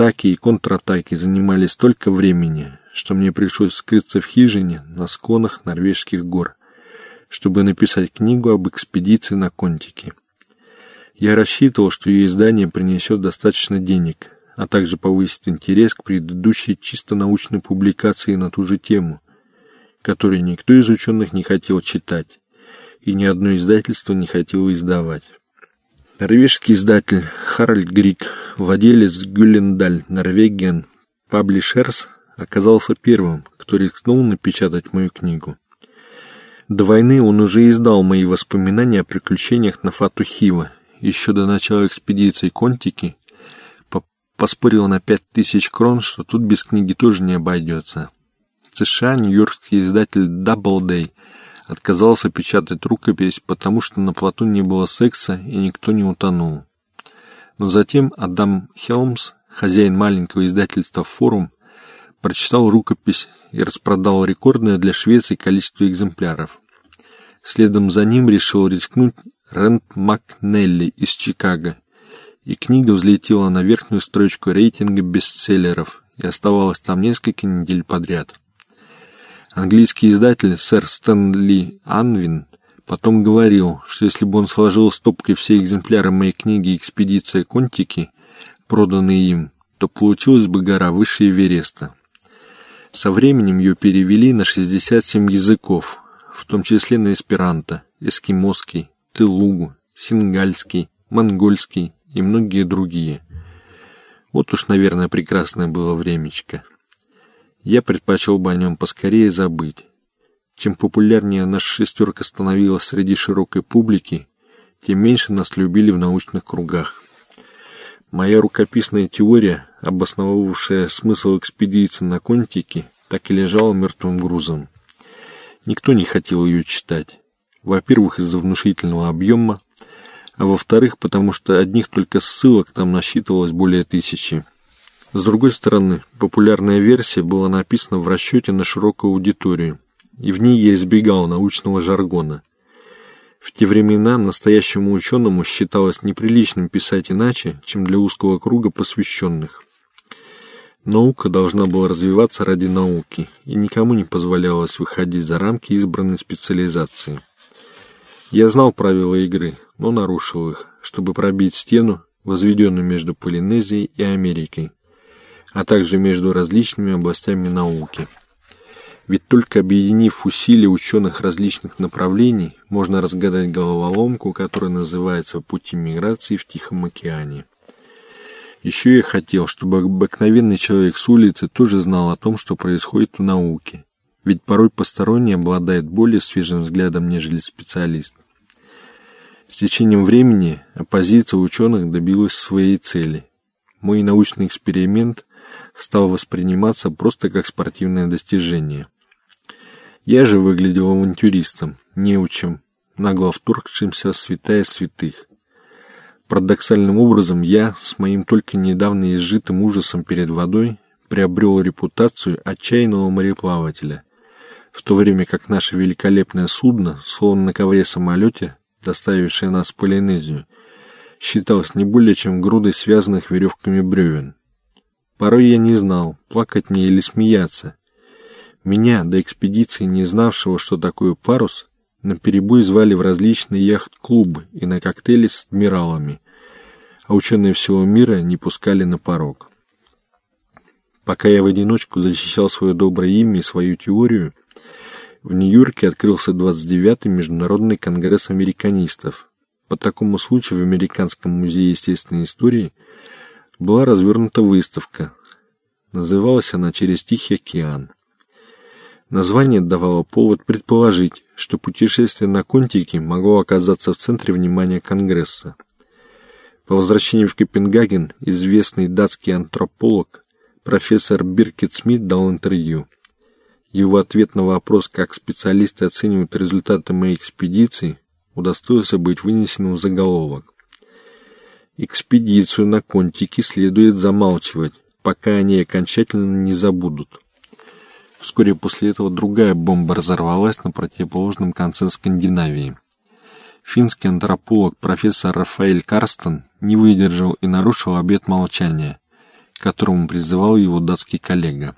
Атаки и контратаки занимали столько времени, что мне пришлось скрыться в хижине на склонах норвежских гор, чтобы написать книгу об экспедиции на Контике. Я рассчитывал, что ее издание принесет достаточно денег, а также повысит интерес к предыдущей чисто научной публикации на ту же тему, которую никто из ученых не хотел читать, и ни одно издательство не хотело издавать. Норвежский издатель Харальд Грик, владелец Гюлендаль Норвегиан Publishers, оказался первым, кто рискнул напечатать мою книгу. До войны он уже издал мои воспоминания о приключениях на Фату Хива. Еще до начала экспедиции Контики поспорил на пять тысяч крон, что тут без книги тоже не обойдется. США нью-йоркский издатель Doubleday отказался печатать рукопись, потому что на плоту не было секса и никто не утонул. Но затем Адам Хелмс, хозяин маленького издательства «Форум», прочитал рукопись и распродал рекордное для Швеции количество экземпляров. Следом за ним решил рискнуть Рэнд Макнелли из Чикаго, и книга взлетела на верхнюю строчку рейтинга бестселлеров и оставалась там несколько недель подряд. Английский издатель сэр Стэнли Анвин потом говорил, что если бы он сложил стопкой все экземпляры моей книги «Экспедиция Контики», проданные им, то получилась бы гора выше Эвереста. Со временем ее перевели на 67 языков, в том числе на эсперанто, эскимосский, тылугу, сингальский, монгольский и многие другие. Вот уж, наверное, прекрасное было времечко. Я предпочел бы о нем поскорее забыть. Чем популярнее наша шестерка становилась среди широкой публики, тем меньше нас любили в научных кругах. Моя рукописная теория, обосновавшая смысл экспедиции на Контике, так и лежала мертвым грузом. Никто не хотел ее читать. Во-первых, из-за внушительного объема, а во-вторых, потому что одних только ссылок там насчитывалось более тысячи. С другой стороны, популярная версия была написана в расчете на широкую аудиторию, и в ней я избегал научного жаргона. В те времена настоящему ученому считалось неприличным писать иначе, чем для узкого круга посвященных. Наука должна была развиваться ради науки, и никому не позволялось выходить за рамки избранной специализации. Я знал правила игры, но нарушил их, чтобы пробить стену, возведенную между Полинезией и Америкой, а также между различными областями науки. Ведь только объединив усилия ученых различных направлений, можно разгадать головоломку, которая называется «Пути миграции в Тихом океане». Еще я хотел, чтобы обыкновенный человек с улицы тоже знал о том, что происходит в науке. Ведь порой посторонний обладает более свежим взглядом, нежели специалист. С течением времени оппозиция ученых добилась своей цели. Мой научный эксперимент стал восприниматься просто как спортивное достижение – я же выглядел авантюристом, неучем, нагло вторгшимся в святая святых. Парадоксальным образом я, с моим только недавно изжитым ужасом перед водой, приобрел репутацию отчаянного мореплавателя, в то время как наше великолепное судно, словно на ковре-самолете, доставившее нас в Полинезию, считалось не более чем грудой связанных веревками бревен. Порой я не знал, плакать мне или смеяться, меня, до экспедиции не знавшего, что такое парус, на перебой звали в различные яхт-клубы и на коктейли с адмиралами, а ученые всего мира не пускали на порог. Пока я в одиночку защищал свое доброе имя и свою теорию, в Нью-Йорке открылся 29-й Международный конгресс американистов. По такому случаю в Американском музее естественной истории была развернута выставка. Называлась она «Через Тихий океан». Название давало повод предположить, что путешествие на Контике могло оказаться в центре внимания Конгресса. По возвращении в Копенгаген известный датский антрополог профессор Биркет Смит дал интервью. Его ответ на вопрос, как специалисты оценивают результаты моей экспедиции, удостоился быть вынесенным в заголовок. Экспедицию на Контике следует замалчивать, пока они окончательно не забудут. Вскоре после этого другая бомба разорвалась на противоположном конце Скандинавии. Финский антрополог профессор Рафаэль Карстен не выдержал и нарушил обет молчания, которому призывал его датский коллега.